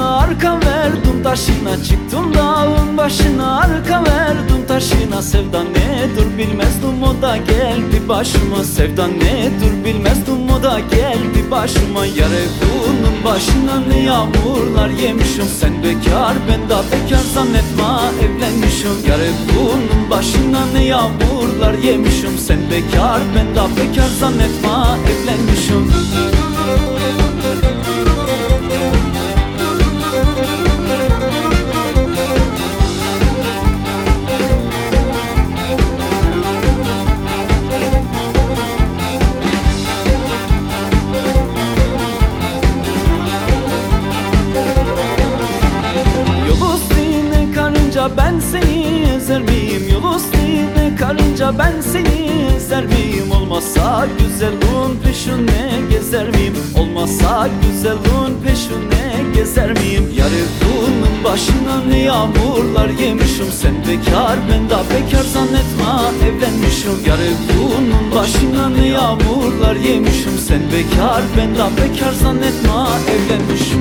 arka verdim taşına. Çıktım dağın başına arka verdim taşına. Sevda nedir bilmezdim o da geldi başıma. Sevda nedir bilmezdim o da geldi başıma. Yare bunun başına ne yağmurlar yemişim. Sen bekar ben de bekar zannetme evlenmişim. Yare bunun başına ne yağmurlar yemişim. Sen bekar ben de bekar zannetme evlenmişim. Yol ben seni ezer miyim? Olmazsa güzelliğin peşine gezer miyim? Olmazsa güzelliğin peşine gezer miyim? Yarı bunun başına yağmurlar yemişim. Sen bekar ben de bekar zannetme evlenmişim. Yarı bunun başına ne yağmurlar yemişim. Sen bekar ben de bekar zannetme evlenmişim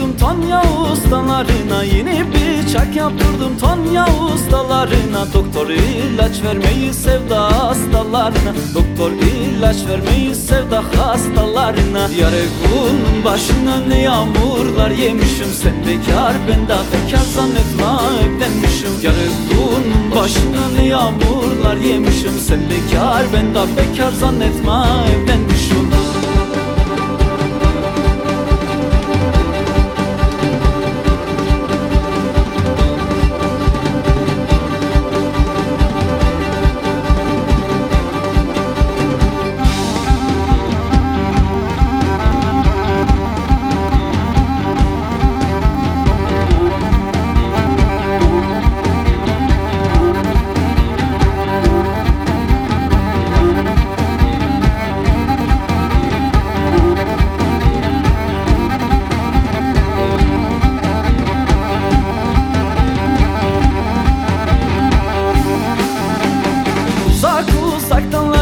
yaptırdım Tonya ustalarına. Yeni bıçak yaptırdım Tonya ustalarına. Doktor ilaç vermeyi sevda hastalarına. Doktor ilaç vermeyi sevda hastalarına. Yare kulun başına ne yağmurlar yemişim. Sen bekar ben de bekar zannetme evlenmişim. Yare kulun başına ne yağmurlar yemişim. Sen bekar ben de bekar zannetme evlenmişim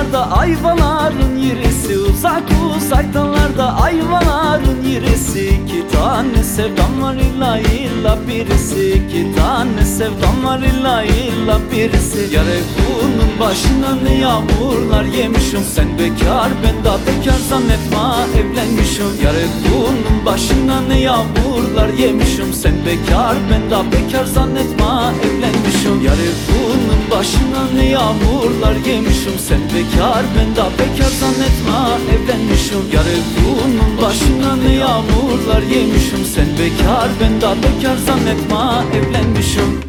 uzaktanlarda ayvaların yirisi Uzak uzaktanlarda ayvaların yirisi. İki tane sevdam var illa illa birisi. İki tane sevdam var illa illa birisi. Yare bunun başına ne yağmurlar yemişim. Sen bekar ben de bekar zannetme evlenmişim. Yare bunun başına ne yağmurlar yemişim. Sen bekar ben de bekar zannetme evlenmişim. Yare bunun başına yağmurlar yemişim Sen bekar ben de bekar zannetme evlenmişim. Yare bunun başına ne yağmurlar yemişim Sen bekar ben de bekar zannetme evlenmişim